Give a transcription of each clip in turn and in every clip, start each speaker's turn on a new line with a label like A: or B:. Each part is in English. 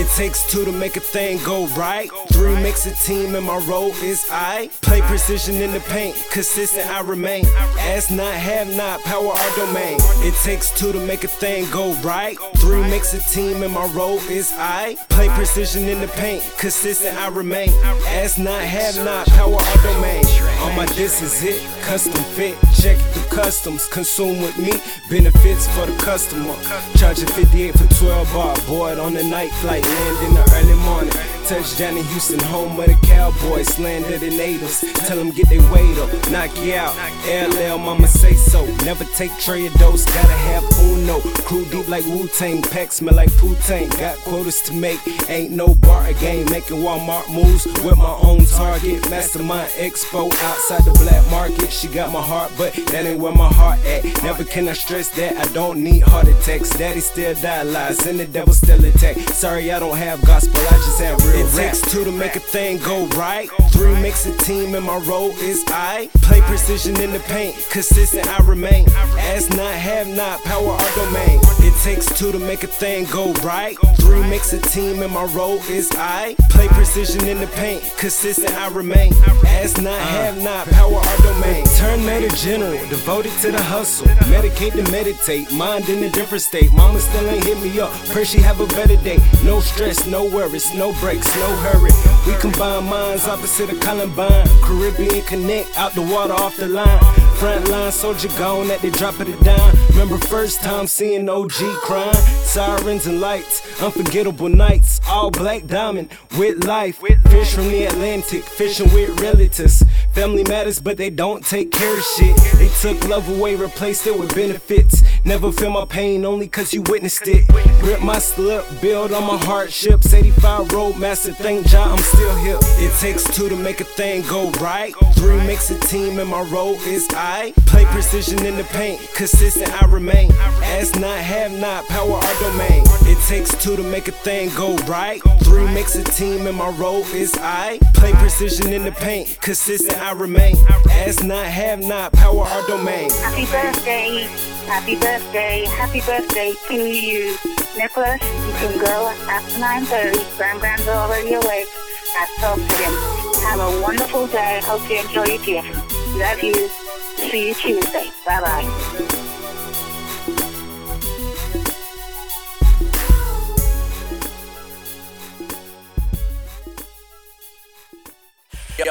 A: It takes two to make a thing go right. Three makes a team, and my role is I. Play precision in the paint, consistent I remain. Ask not, have not, power our domain. It takes two to make a thing go right. Three makes a team, and my role is I. Play precision in the paint, consistent I remain. Ask not, have not, power our domain. On my this is it, custom fit. Check the customs, consume with me. Benefits for the customer. Charging 58 for 12 bar. Board on the night flight, land in the early morning. Touchdown in Houston, home of the Cowboys, slander the natives. Tell them get their weight up, knock you out. LL, mama say so. Never take tray of dose, gotta have uno. Crew deep like Wu Tang, pack smell like Poontang. Got quotas to make, ain't no bar game. Making Walmart moves with my own target. Mastermind Expo outside the black market. She got my heart, but that ain't where my heart at. Never can I stress that I don't need heart attacks. Daddy still dialyzed and the devil still attack. Sorry, I don't have gospel, I just have real It takes two to make a thing go right. Three makes a team, and my role is I. Play precision in the paint, consistent I remain. Ask not, have not, power our domain. It takes two to make a thing go right. Three makes a team, and my role is I. Play precision in the paint, consistent I remain. Ask not, uh. have not, power our domain. Turn meta general, devoted to the hustle. Medicate to meditate, mind in a different state. Mama still ain't hit me up, pray she have a better day. No stress, no worries, no breaks, no hurry. We combine minds opposite of Columbine. Caribbean connect, out the water, off the line. Frontline soldier gone at the drop of the dime. Remember first time seeing OG crying. Sirens and lights, unforgettable nights. All black diamond with life. Fish from the Atlantic, fishing with relatives. Family matters, but they don't take care of shit. They took love away, replaced it with benefits. Never feel my pain, only cause you witnessed it. Grip my slip, build on my hardships. 85 roadmaster, thank Jah, I'm still here. It takes two to make a thing go right. Three makes a team, and my role is I. Play precision in the paint, consistent I remain. As not, have not, power our domain. It takes two to make a thing go right. Three makes a team, and my role is I. Play precision in the paint, consistent I remain. Ask not, have not, power our domain.
B: Happy birthday, happy birthday, happy birthday to you. Nicholas, you can go after 9.30. Grand Grand's already awake. Let's talk to. Have a wonderful day. Hope you enjoy your gift. Love you. See you Tuesday. Bye-bye.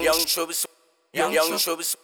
C: Young Trubis, Young Trubis.